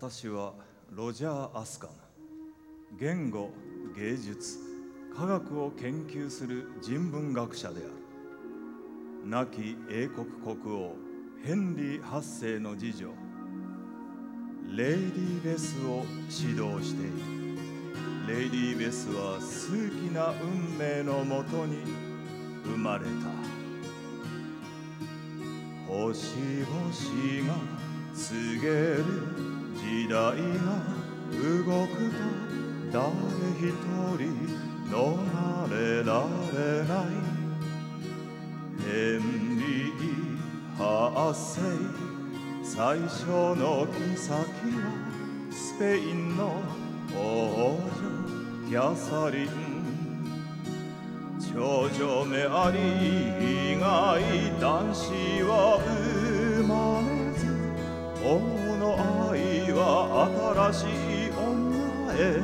私はロジャー・アスカン言語芸術科学を研究する人文学者である。亡き英国国王ヘンリー8世の次女。レイディー・ベスを指導している。レイディー・ベスは数奇な運命のもとに生まれた。星々が告げる時代が動くと誰一人逃れられない。ヘンリー8世最初の妃はスペインの王女キャサリン。長女メアリー以外男子は生まれしい女へ。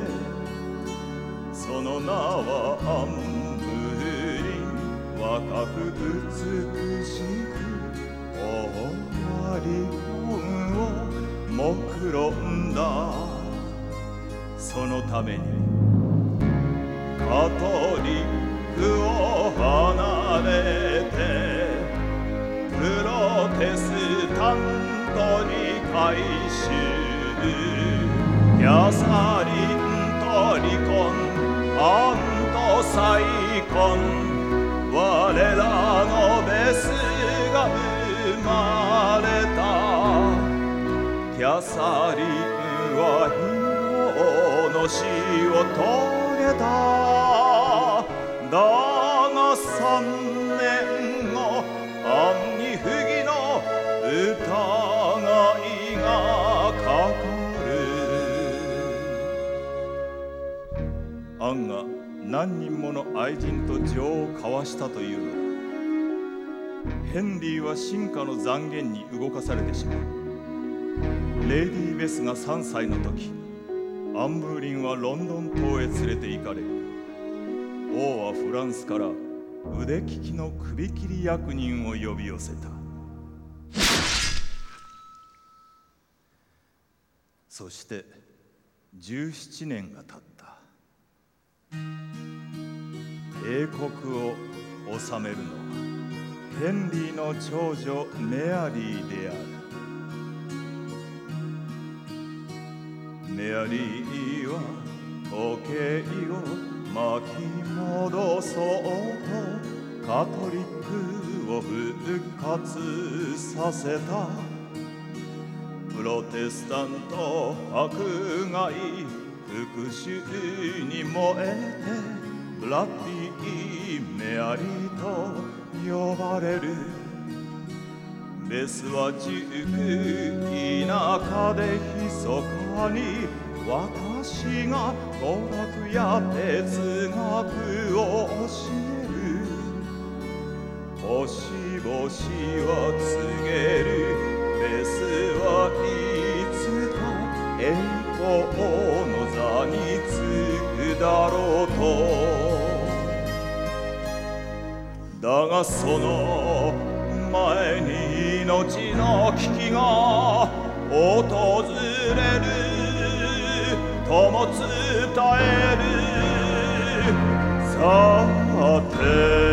その名はアンブリン若く美しく終わり婚を目論んだ。そのためにカトリックを離れてプロテスタントに改宗。キャサリンと離婚アンと再婚我らのベスが生まれた。キャサリンは日の死を遂げた。アンが何人もの愛人と情を交わしたというのだ。ヘンリーは進化の残言に動かされてしまう。レイディー・ベスが3歳の時アンブーリンはロンドン島へ連れて行かれ王はフランスから腕利きの首切り役人を呼び寄せた。そして17年が経った。英国を治めるのはヘンリーの長女メアリーである。メアリーは時計を巻き戻そうとカトリックを復活させた。プロテスタント迫害復讐に燃えてラッディ・メアリーと呼ばれる。ベスは熟田舎で密かに私が語学や哲学を教える。星々は告げるベスはいつか栄光の座につくだろう。だがその前に命の危機が訪れるとも伝える。さて。